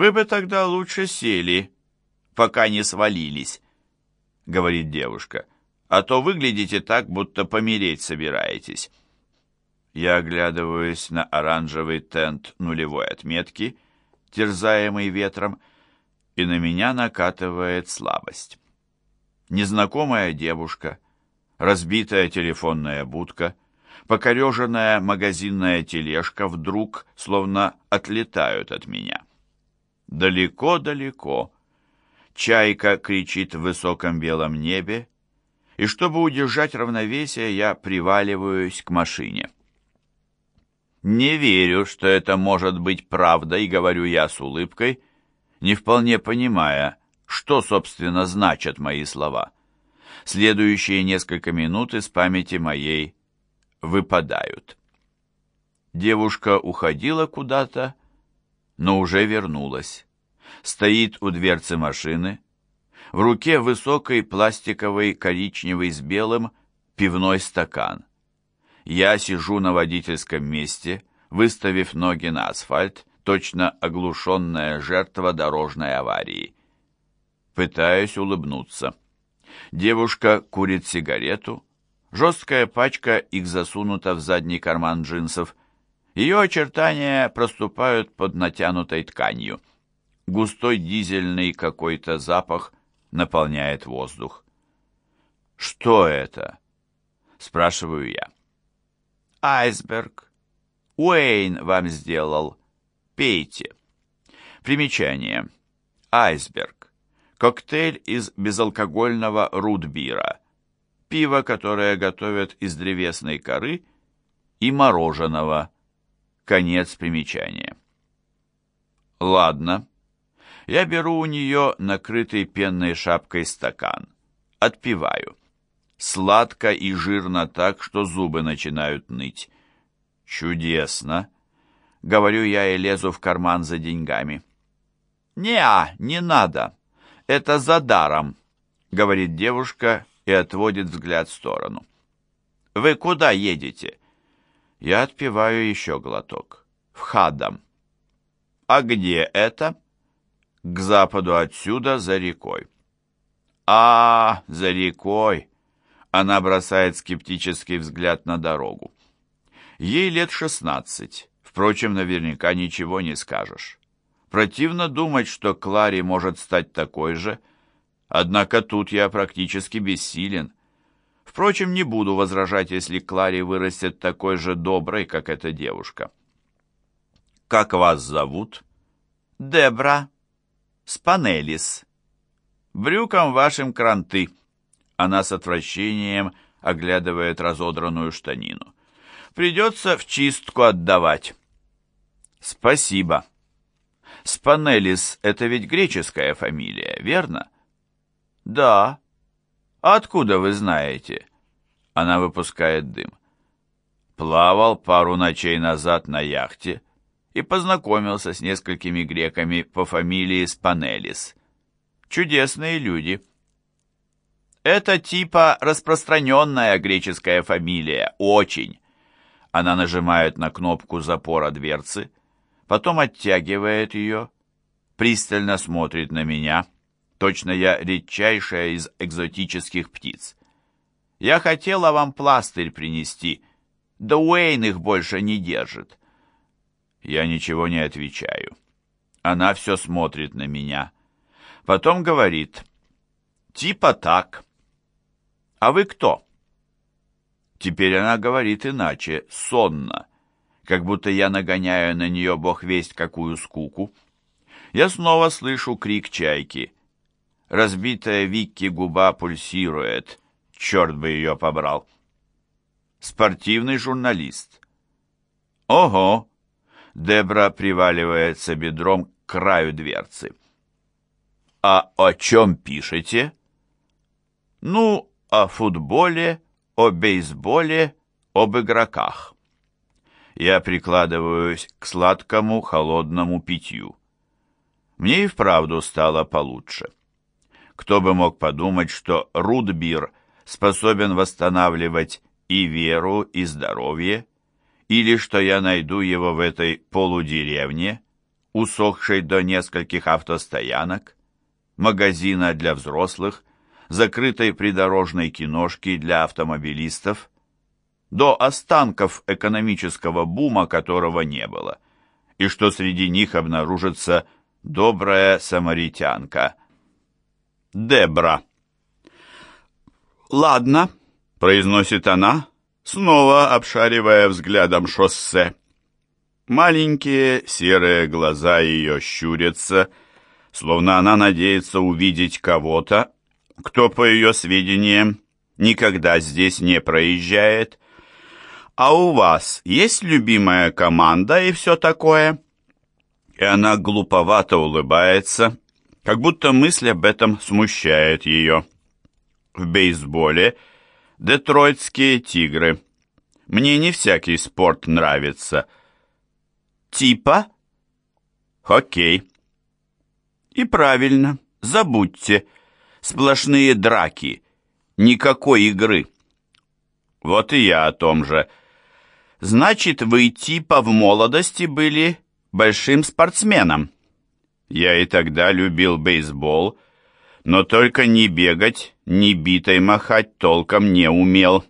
«Вы бы тогда лучше сели, пока не свалились», — говорит девушка, «а то выглядите так, будто помереть собираетесь». Я оглядываюсь на оранжевый тент нулевой отметки, терзаемый ветром, и на меня накатывает слабость. Незнакомая девушка, разбитая телефонная будка, покореженная магазинная тележка вдруг словно отлетают от меня. Далеко-далеко. Чайка кричит в высоком белом небе, и чтобы удержать равновесие, я приваливаюсь к машине. Не верю, что это может быть правдой, говорю я с улыбкой, не вполне понимая, что, собственно, значат мои слова. Следующие несколько минут из памяти моей выпадают. Девушка уходила куда-то, но уже вернулась. Стоит у дверцы машины. В руке высокий пластиковый коричневый с белым пивной стакан. Я сижу на водительском месте, выставив ноги на асфальт, точно оглушенная жертва дорожной аварии. Пытаюсь улыбнуться. Девушка курит сигарету. Жесткая пачка их засунута в задний карман джинсов. Ее очертания проступают под натянутой тканью. Густой дизельный какой-то запах наполняет воздух. «Что это?» — спрашиваю я. «Айсберг. Уэйн вам сделал. Пейте». Примечание. Айсберг. Коктейль из безалкогольного рудбира. Пиво, которое готовят из древесной коры и мороженого. Конец примечания. Ладно. Я беру у нее накрытый пенной шапкой стакан. Отпиваю. Сладко и жирно так, что зубы начинают ныть. Чудесно. Говорю я и лезу в карман за деньгами. «Не-а, не надо. Это за даром», — говорит девушка и отводит взгляд в сторону. «Вы куда едете?» Я отпиваю еще глоток. «В Хадам». «А где это?» «К западу отсюда, за рекой». «А, за рекой!» Она бросает скептический взгляд на дорогу. Ей лет шестнадцать. Впрочем, наверняка ничего не скажешь. Противно думать, что Кларе может стать такой же, однако тут я практически бессилен. Впрочем, не буду возражать, если Кларе вырастет такой же доброй, как эта девушка. «Как вас зовут?» «Дебра. Спанелис. Брюком вашим кранты». Она с отвращением оглядывает разодранную штанину. «Придется в чистку отдавать». «Спасибо». «Спанелис — это ведь греческая фамилия, верно?» «Да». «Откуда вы знаете?» Она выпускает дым. Плавал пару ночей назад на яхте и познакомился с несколькими греками по фамилии Спанелис. Чудесные люди. Это типа распространенная греческая фамилия, очень. Она нажимает на кнопку запора дверцы, потом оттягивает ее, пристально смотрит на меня. Точно я редчайшая из экзотических птиц. Я хотела вам пластырь принести, да Уэйн их больше не держит. Я ничего не отвечаю. Она все смотрит на меня. Потом говорит, типа так. «А вы кто?» Теперь она говорит иначе, сонно, как будто я нагоняю на нее бог весть какую скуку. Я снова слышу крик чайки. Разбитая Викки губа пульсирует. Черт бы ее побрал. Спортивный журналист. Ого! Дебра приваливается бедром к краю дверцы. «А о чем пишете?» «Ну, о футболе, о бейсболе, об игроках. Я прикладываюсь к сладкому холодному питью. Мне и вправду стало получше. Кто бы мог подумать, что Рудбир способен восстанавливать и веру, и здоровье, или что я найду его в этой полудеревне, усохшей до нескольких автостоянок, магазина для взрослых, закрытой придорожной киношки для автомобилистов, до останков экономического бума, которого не было, и что среди них обнаружится добрая самаритянка Дебра. «Ладно», — произносит она, снова обшаривая взглядом шоссе. Маленькие серые глаза ее щурятся, словно она надеется увидеть кого-то, кто, по ее сведениям, никогда здесь не проезжает. «А у вас есть любимая команда и все такое?» И она глуповато улыбается, как будто мысль об этом смущает ее. В бейсболе детройтские тигры. Мне не всякий спорт нравится — Типа? Хоккей. И правильно, забудьте. Сплошные драки. Никакой игры. Вот и я о том же. Значит, вы типа в молодости были большим спортсменом. Я и тогда любил бейсбол, но только не бегать, ни битой махать толком не умел.